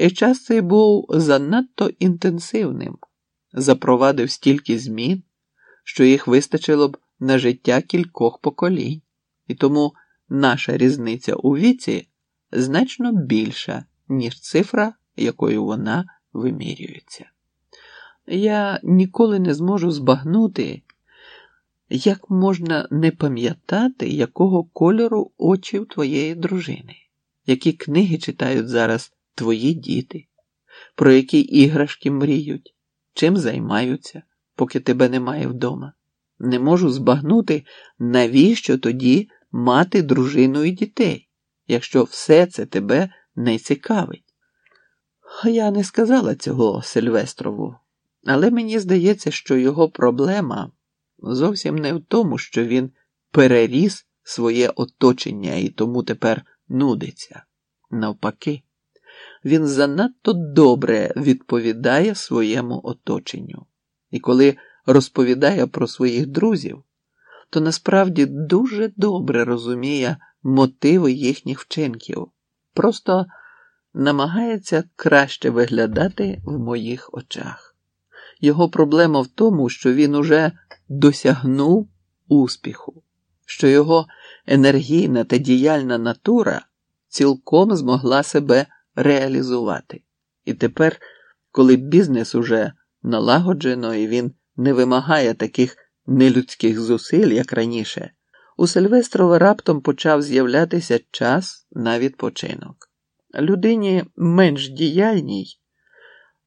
І час цей був занадто інтенсивним, запровадив стільки змін, що їх вистачило б на життя кількох поколінь, і тому наша різниця у віці значно більша, ніж цифра, якою вона вимірюється. Я ніколи не зможу збагнути, як можна не пам'ятати, якого кольору очі твоєї дружини, які книги читають зараз твої діти, про які іграшки мріють, чим займаються, поки тебе немає вдома. Не можу збагнути, навіщо тоді мати дружину і дітей, якщо все це тебе не цікавить. Я не сказала цього Сильвестрову, але мені здається, що його проблема зовсім не в тому, що він переріс своє оточення і тому тепер нудиться. Навпаки, він занадто добре відповідає своєму оточенню. І коли розповідає про своїх друзів, то насправді дуже добре розуміє мотиви їхніх вчинків, просто намагається краще виглядати в моїх очах. Його проблема в тому, що він уже досягнув успіху, що його енергійна та діяльна натура цілком змогла себе реалізувати. І тепер, коли бізнес уже налагоджено і він не вимагає таких нелюдських зусиль, як раніше, у Сильвестрова раптом почав з'являтися час на відпочинок. Людині менш діяльній,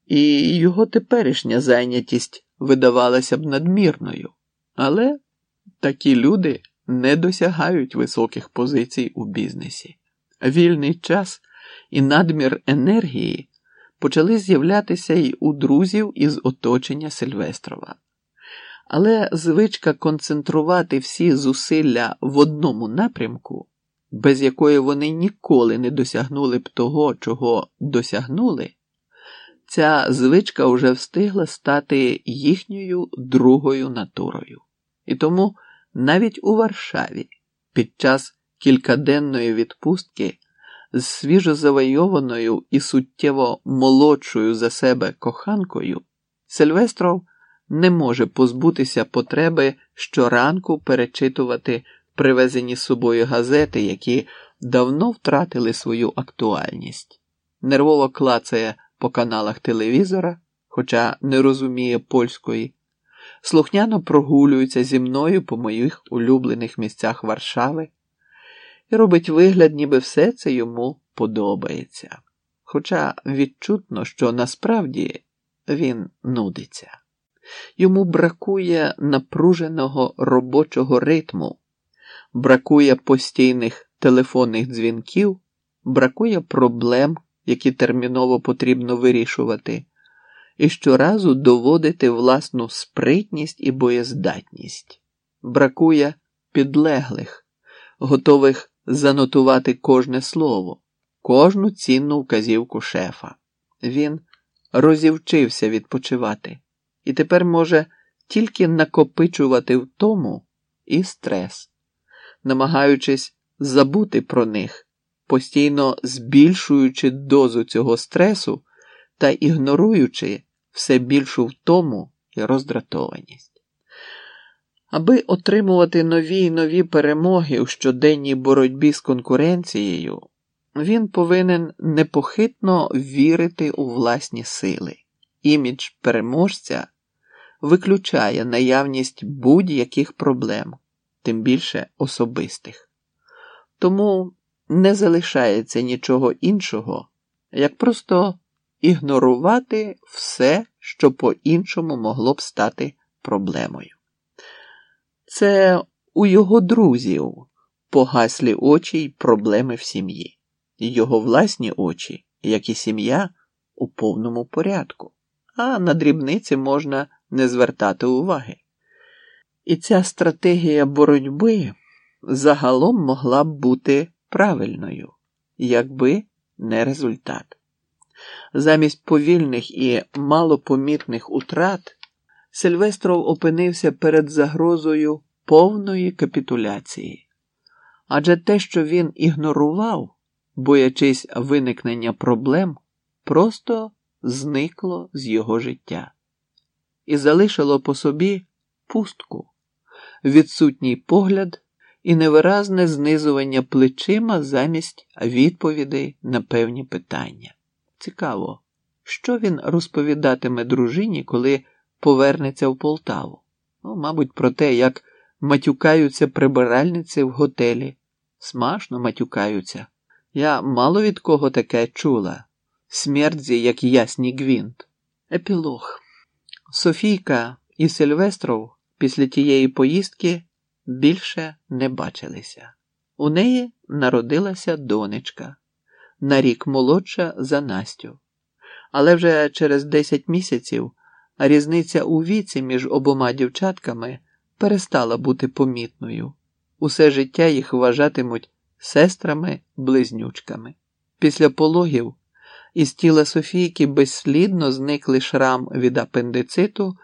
і його теперішня зайнятість видавалася б надмірною, але такі люди не досягають високих позицій у бізнесі. Вільний час і надмір енергії почали з'являтися й у друзів із оточення Сильвестрова. Але звичка концентрувати всі зусилля в одному напрямку, без якої вони ніколи не досягнули б того, чого досягнули, ця звичка вже встигла стати їхньою другою натурою. І тому навіть у Варшаві під час кількаденної відпустки з свіжозавойованою і суттєво молодшою за себе коханкою, Сильвестров не може позбутися потреби щоранку перечитувати привезені з собою газети, які давно втратили свою актуальність, нервово клацає по каналах телевізора, хоча не розуміє польської, слухняно прогулюється зі мною по моїх улюблених місцях Варшави і робить вигляд, ніби все це йому подобається. Хоча відчутно, що насправді він нудиться. Йому бракує напруженого робочого ритму, бракує постійних телефонних дзвінків, бракує проблем, які терміново потрібно вирішувати, і щоразу доводити власну спритність і боєздатність. Бракує підлеглих, готових занотувати кожне слово, кожну цінну вказівку шефа. Він розівчився відпочивати і тепер може тільки накопичувати втому і стрес, намагаючись забути про них, постійно збільшуючи дозу цього стресу та ігноруючи все більшу втому і роздратованість. Аби отримувати нові й нові перемоги у щоденній боротьбі з конкуренцією, він повинен непохитно вірити у власні сили. Імідж переможця виключає наявність будь-яких проблем, тим більше особистих. Тому не залишається нічого іншого, як просто ігнорувати все, що по-іншому могло б стати проблемою. Це у його друзів погаслі очі й проблеми в сім'ї, його власні очі, як і сім'я, у повному порядку, а на дрібниці можна не звертати уваги. І ця стратегія боротьби загалом могла б бути правильною, якби не результат. Замість повільних і малопомітних утрат. Сильвестров опинився перед загрозою повної капітуляції, адже те, що він ігнорував, боячись виникнення проблем, просто зникло з його життя і залишило по собі пустку, відсутній погляд і невиразне знизування плечима замість відповідей на певні питання. Цікаво, що він розповідатиме дружині, коли повернеться в Полтаву. Ну, мабуть, про те, як матюкаються прибиральниці в готелі. Смашно матюкаються. Я мало від кого таке чула. Смердзі, як ясні гвинт. Епілог. Софійка і Сильвестров після тієї поїздки більше не бачилися. У неї народилася донечка, на рік молодша за Настю. Але вже через 10 місяців різниця у віці між обома дівчатками перестала бути помітною. Усе життя їх вважатимуть сестрами-близнючками. Після пологів із тіла Софійки безслідно зникли шрам від апендициту